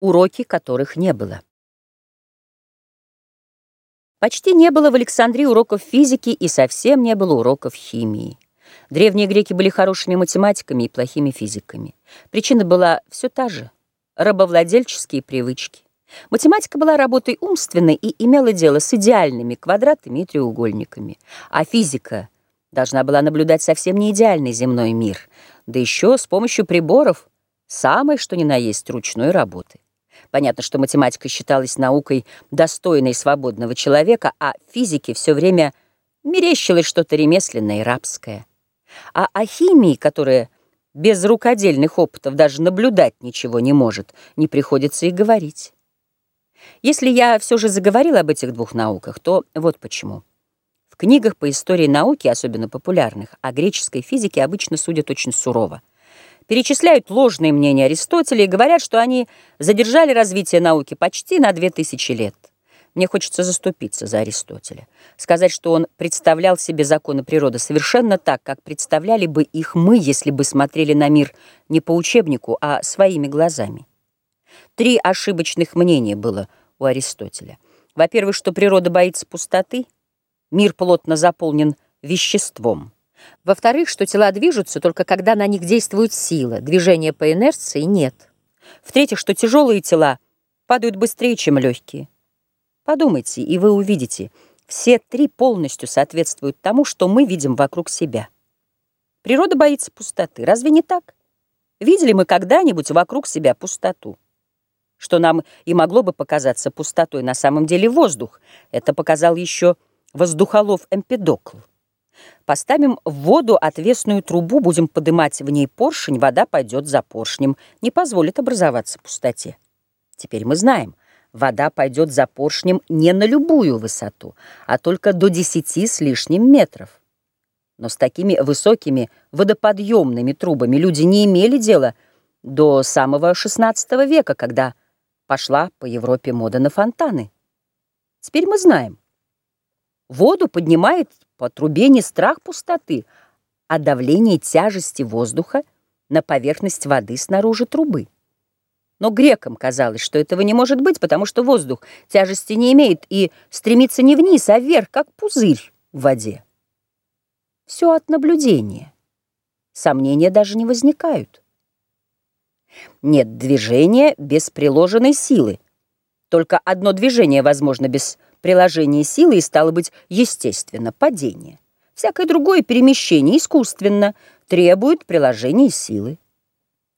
Уроки которых не было. Почти не было в Александрии уроков физики и совсем не было уроков химии. Древние греки были хорошими математиками и плохими физиками. Причина была все та же – рабовладельческие привычки. Математика была работой умственной и имела дело с идеальными квадратами и треугольниками, а физика должна была наблюдать совсем не идеальный земной мир, да еще с помощью приборов, самой что ни на есть ручной работы. Понятно, что математика считалась наукой, достойной свободного человека, а физике все время мерещилось что-то ремесленное и рабское. А о химии, которая без рукодельных опытов даже наблюдать ничего не может, не приходится и говорить. Если я все же заговорила об этих двух науках, то вот почему. В книгах по истории науки, особенно популярных, о греческой физике обычно судят очень сурово перечисляют ложные мнения Аристотеля и говорят, что они задержали развитие науки почти на две тысячи лет. Мне хочется заступиться за Аристотеля, сказать, что он представлял себе законы природы совершенно так, как представляли бы их мы, если бы смотрели на мир не по учебнику, а своими глазами. Три ошибочных мнения было у Аристотеля. Во-первых, что природа боится пустоты, мир плотно заполнен веществом. Во-вторых, что тела движутся только когда на них действует сила, движения по инерции нет. В-третьих, что тяжелые тела падают быстрее, чем легкие. Подумайте, и вы увидите, все три полностью соответствуют тому, что мы видим вокруг себя. Природа боится пустоты. Разве не так? Видели мы когда-нибудь вокруг себя пустоту? Что нам и могло бы показаться пустотой, на самом деле воздух. Это показал еще воздухолов Эмпедокл. Поставим в воду отвесную трубу, будем подымать в ней поршень, вода пойдет за поршнем, не позволит образоваться пустоте. Теперь мы знаем, вода пойдет за поршнем не на любую высоту, а только до 10 с лишним метров. Но с такими высокими водоподъемными трубами люди не имели дела до самого XVI века, когда пошла по Европе мода на фонтаны. Теперь мы знаем, воду поднимает по трубе не страх пустоты, а давление тяжести воздуха на поверхность воды снаружи трубы. Но грекам казалось, что этого не может быть, потому что воздух тяжести не имеет и стремится не вниз, а вверх, как пузырь в воде. Все от наблюдения. Сомнения даже не возникают. Нет движения без приложенной силы. Только одно движение возможно без приложение силы и, стало быть, естественно, падение. Всякое другое перемещение искусственно требует приложения силы.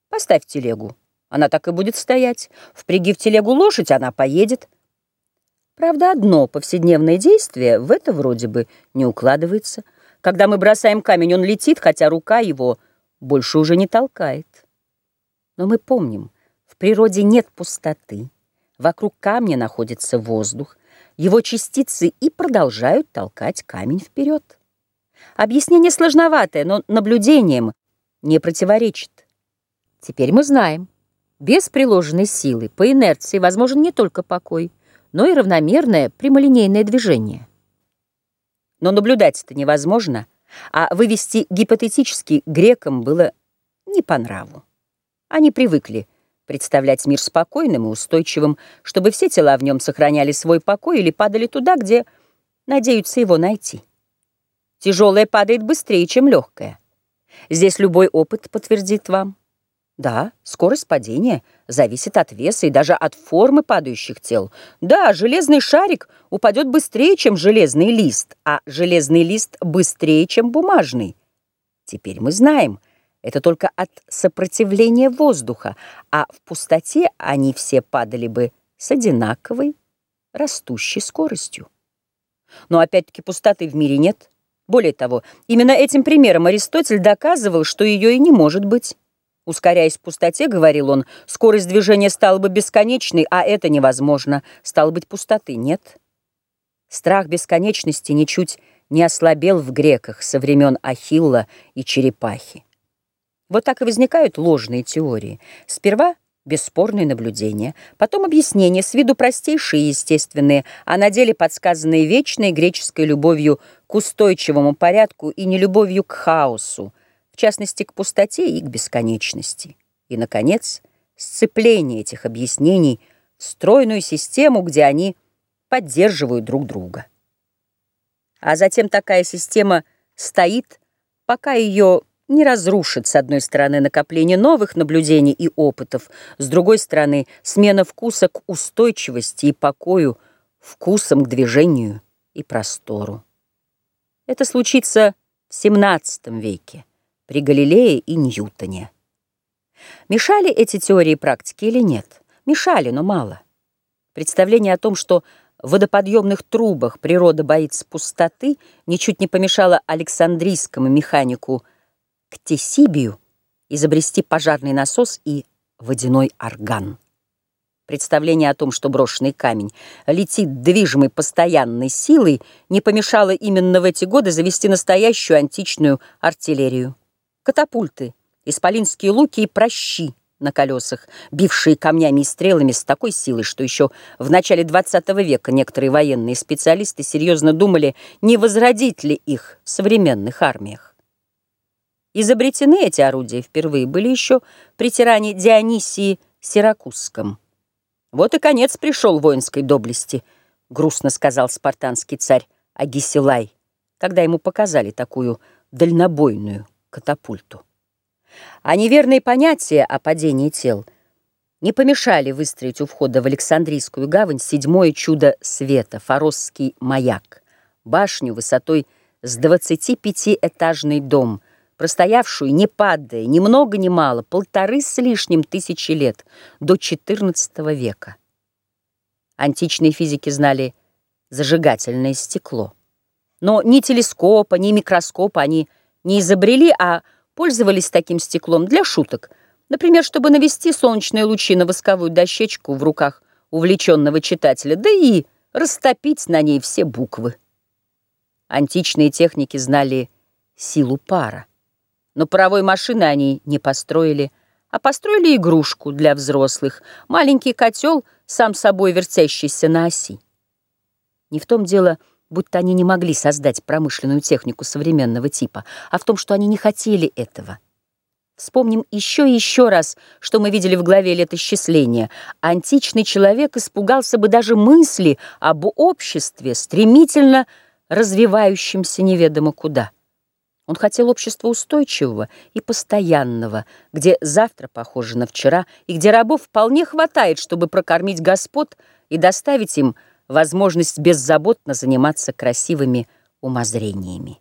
Поставь телегу, она так и будет стоять. Впряги в телегу лошадь, она поедет. Правда, одно повседневное действие в это вроде бы не укладывается. Когда мы бросаем камень, он летит, хотя рука его больше уже не толкает. Но мы помним, в природе нет пустоты. Вокруг камня находится воздух, его частицы и продолжают толкать камень вперед. Объяснение сложноватое, но наблюдением не противоречит. Теперь мы знаем, без приложенной силы по инерции возможен не только покой, но и равномерное прямолинейное движение. Но наблюдать это невозможно, а вывести гипотетически грекам было не по нраву. Они привыкли представлять мир спокойным и устойчивым, чтобы все тела в нем сохраняли свой покой или падали туда, где надеются его найти. Тяжелое падает быстрее, чем легкое. Здесь любой опыт подтвердит вам. Да, скорость падения зависит от веса и даже от формы падающих тел. Да, железный шарик упадет быстрее, чем железный лист, а железный лист быстрее, чем бумажный. Теперь мы знаем — это только от сопротивления воздуха, а в пустоте они все падали бы с одинаковой растущей скоростью. Но опять-таки пустоты в мире нет. Более того, именно этим примером Аристотель доказывал, что ее и не может быть. Ускоряясь в пустоте, говорил он, скорость движения стала бы бесконечной, а это невозможно. Стало быть, пустоты нет. Страх бесконечности ничуть не ослабел в греках со времен Ахилла и черепахи. Вот так и возникают ложные теории. Сперва бесспорные наблюдения, потом объяснения, с виду простейшие и естественные, а на деле подсказанные вечной греческой любовью к устойчивому порядку и нелюбовью к хаосу, в частности, к пустоте и к бесконечности. И, наконец, сцепление этих объяснений в стройную систему, где они поддерживают друг друга. А затем такая система стоит, пока ее не разрушит, с одной стороны, накопление новых наблюдений и опытов, с другой стороны, смена вкуса к устойчивости и покою, вкусом к движению и простору. Это случится в XVII веке при Галилее и Ньютоне. Мешали эти теории практики или нет? Мешали, но мало. Представление о том, что в водоподъемных трубах природа боится пустоты, ничуть не помешало Александрийскому механику Ктесибию изобрести пожарный насос и водяной орган. Представление о том, что брошенный камень летит движимой постоянной силой, не помешало именно в эти годы завести настоящую античную артиллерию. Катапульты, исполинские луки и прощи на колесах, бившие камнями и стрелами с такой силой, что еще в начале XX века некоторые военные специалисты серьезно думали, не возродить ли их в современных армиях. Изобретены эти орудия впервые были еще при тиране Дионисии Сиракузском. «Вот и конец пришел воинской доблести», — грустно сказал спартанский царь Агисилай, когда ему показали такую дальнобойную катапульту. А неверные понятия о падении тел не помешали выстроить у входа в Александрийскую гавань седьмое чудо света, форосский маяк, башню высотой с 25-этажный дом, простоявшую, не падая, ни много ни мало, полторы с лишним тысячи лет, до XIV века. Античные физики знали зажигательное стекло. Но ни телескопа, ни микроскопа они не изобрели, а пользовались таким стеклом для шуток, например, чтобы навести солнечные лучи на восковую дощечку в руках увлеченного читателя, да и растопить на ней все буквы. Античные техники знали силу пара, но паровой машины они не построили, а построили игрушку для взрослых, маленький котел, сам собой вертящийся на оси. Не в том дело, будто они не могли создать промышленную технику современного типа, а в том, что они не хотели этого. Вспомним еще и еще раз, что мы видели в главе «Летосчисления». Античный человек испугался бы даже мысли об обществе, стремительно развивающемся неведомо куда. Он хотел общества устойчивого и постоянного, где завтра похоже на вчера, и где рабов вполне хватает, чтобы прокормить господ и доставить им – возможность беззаботно заниматься красивыми умозрениями.